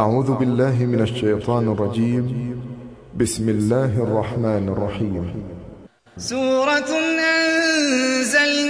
أعوذ بالله من الشيطان الرجيم. بسم الله الرحمن الرحيم. سورة أنزلناها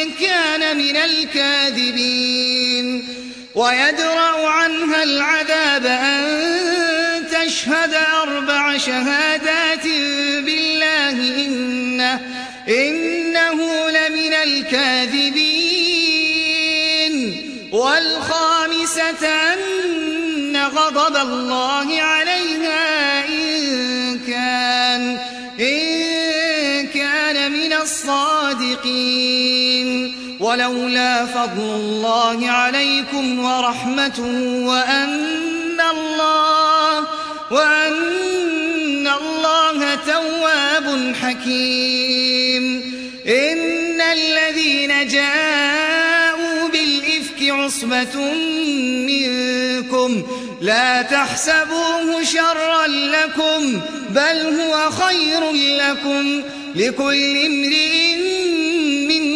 إن من الكاذبين. ويدرأ عنها العذاب أن تشهد أربع شهادات بالله إنه, إنه لمن الكاذبين. والخامسة أن غضب الله عليها ولولا فضل الله عليكم ورحمته وأن الله وأن الله تواب حكيم. إن الذين جاءوا بالإفك عصبة منكم لا تحسبوه شرا لكم بل هو خير لكم. لكل امرئ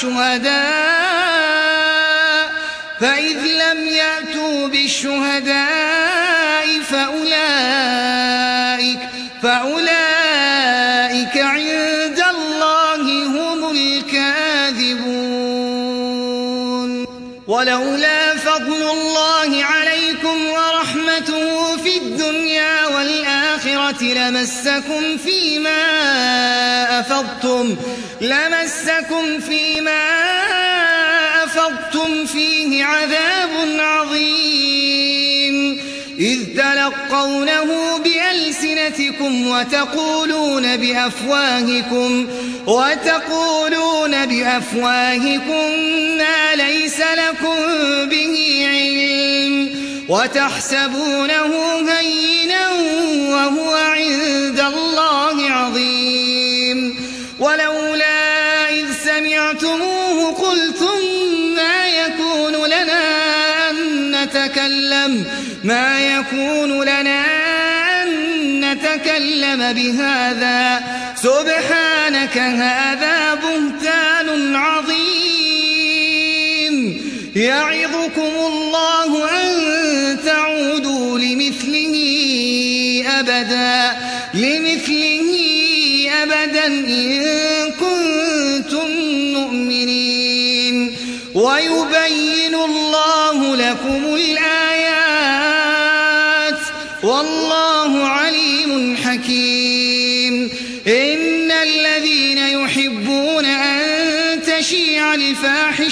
شهداء فإذ لم يأتوا بالشهداء لمسكم فيما أفضتم لمسكم فيما أفضتم فيه عذاب عظيم. إذ تلقونه بألسنتكم وتقولون بأفواهكم وتقولون بأفواهكم ما ليس لكم به علم. وتحسبونه هينا وهو عند الله عظيم. ولولا إذ سمعتموه قلتم ما يكون لنا أن نتكلم ما يكون لنا أن نتكلم بهذا. سبحانك هذا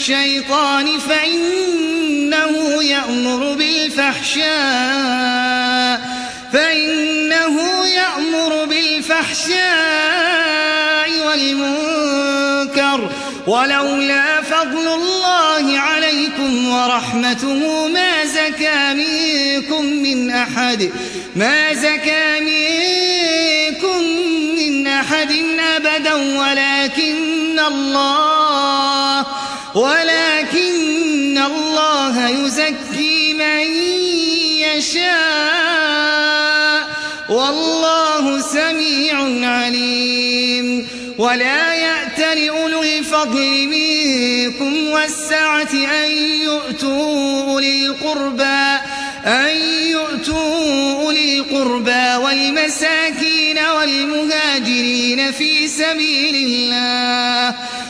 الشيطان فإنه يأمر بالفحشاء فإنه يأمر بالفحشاء والمنكر. ولولا فضل الله عليكم ورحمته ما زكى منكم من أحد ما زكى منكم من أحد أبدا ولكن الله ولكن الله يزكي من يشاء والله سميع عليم. ولا يأتل أولو الفضل منكم والسعة أن يؤتوا أولي القربى أن يؤتوا أولي القربى والمساكين والمهاجرين في سبيل الله.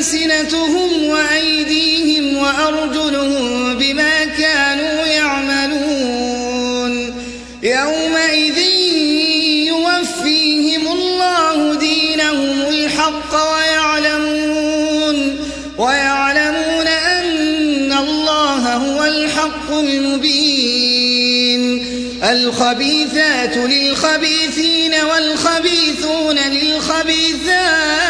ألسنتهم وأيديهم وأرجلهم بما كانوا يعملون. يومئذ يوفيهم الله دينهم الحق ويعلمون ويعلمون أن الله هو الحق المبين. الخبيثات للخبيثين والخبيثون للخبيثات.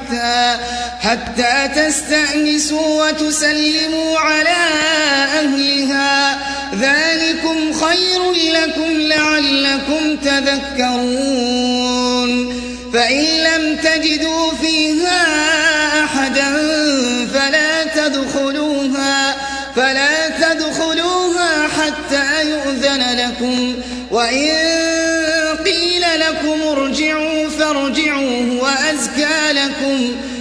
حتى تستأنسوا وتسلموا على أهلها. ذلكم خير لكم لعلكم تذكرون. فإن لم تجدوا فيها أحدا فلا تدخلوها فلا تدخلوها حتى يؤذن لكم. وإن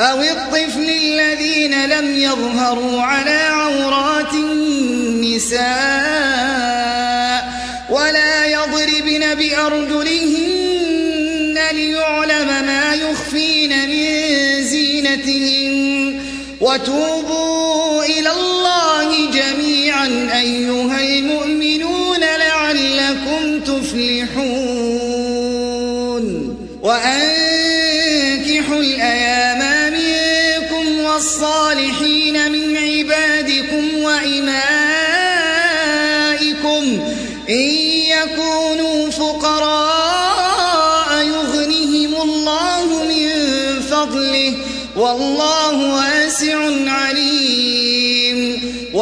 أو الطفل الذين لم يظهروا على عورات النساء ولا يضربن بأرجلهن ليعلم ما يخفين من زينتهن وتوبوا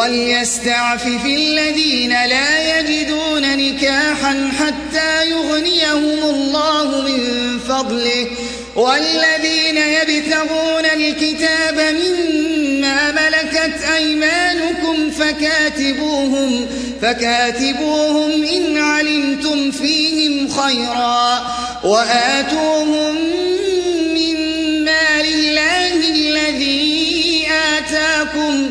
وليستعفف الذين لا يجدون نكاحا حتى يغنيهم الله من فضله. والذين يبتغون الكتاب مما ملكت أيمانكم فكاتبوهم فكاتبوهم إن علمتم فيهم خيرا. وآتوهم من مال الله الذي آتاكم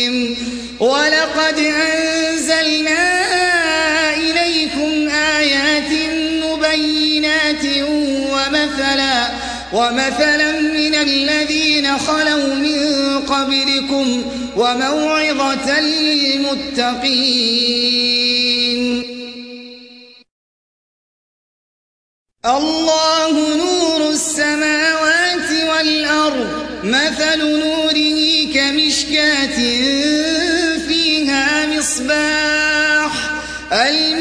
ولقد أنزلنا إليكم آيات مبينات ومثلا ومثلا من الذين خلوا من قبلكم وموعظة للمتقين. الله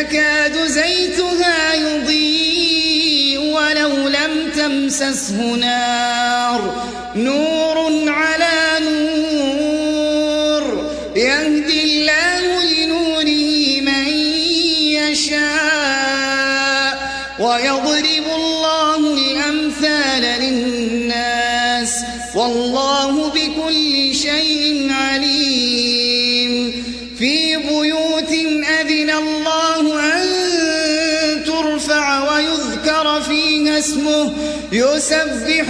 يكاد زيتها يضيء ولو لم تمسسه نار. نور يسبح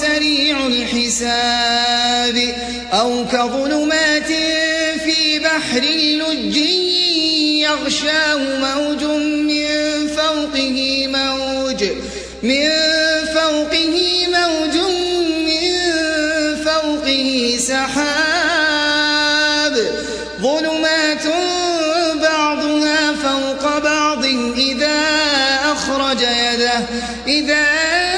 سريع الحساب أو كظلمات في بحر لج يغشاه موج من فوقه موج من فوقه موج من فوقه سحاب ظلمات بعضها فوق بعض إذا أخرج يده إذا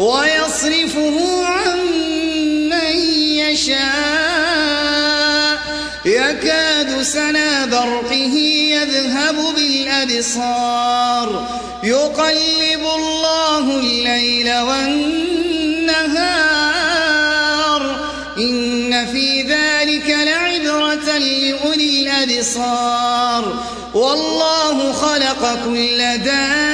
ويصرفه عن من يشاء. يكاد سنا برقه يذهب بالأبصار. يقلب الله الليل والنهار. إن في ذلك لعبرة لأولي الأبصار. والله خلق كل دابة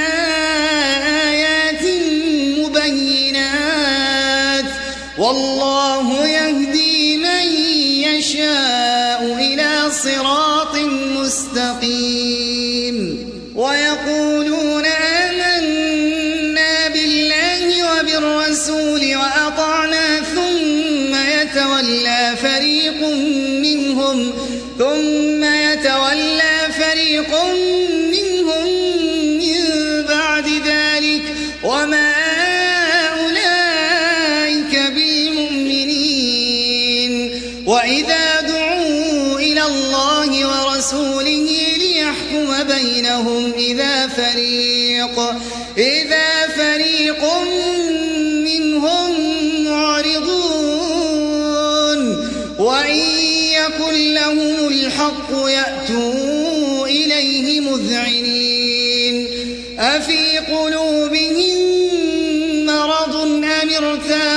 مستقيم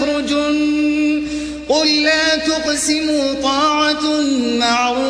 ليخرجن قل لا تقسموا طاعة معروفة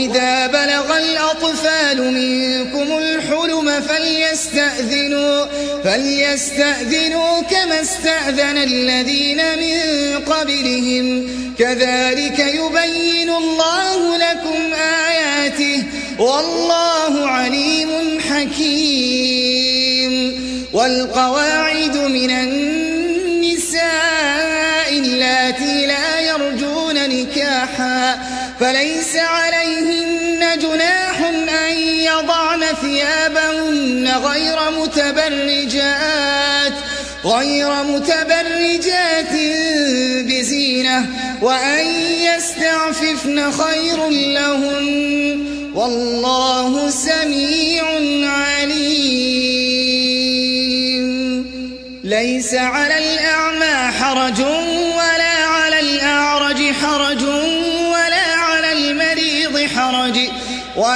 وإذا بلغ الأطفال منكم الحلم فليستأذنوا فليستأذنوا كما استأذن الذين من قبلهم. كذلك يبين الله لكم آياته والله عليم حكيم. والقواعد من النساء اللاتي لا يرجون نكاحا فليس عليهن جناح أن يضعن ثيابهن غير متبرجات غير متبرجات بزينة وأن يستعففن خير لهن. والله سميع عليم. ليس على الأعمى حرج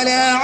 ولا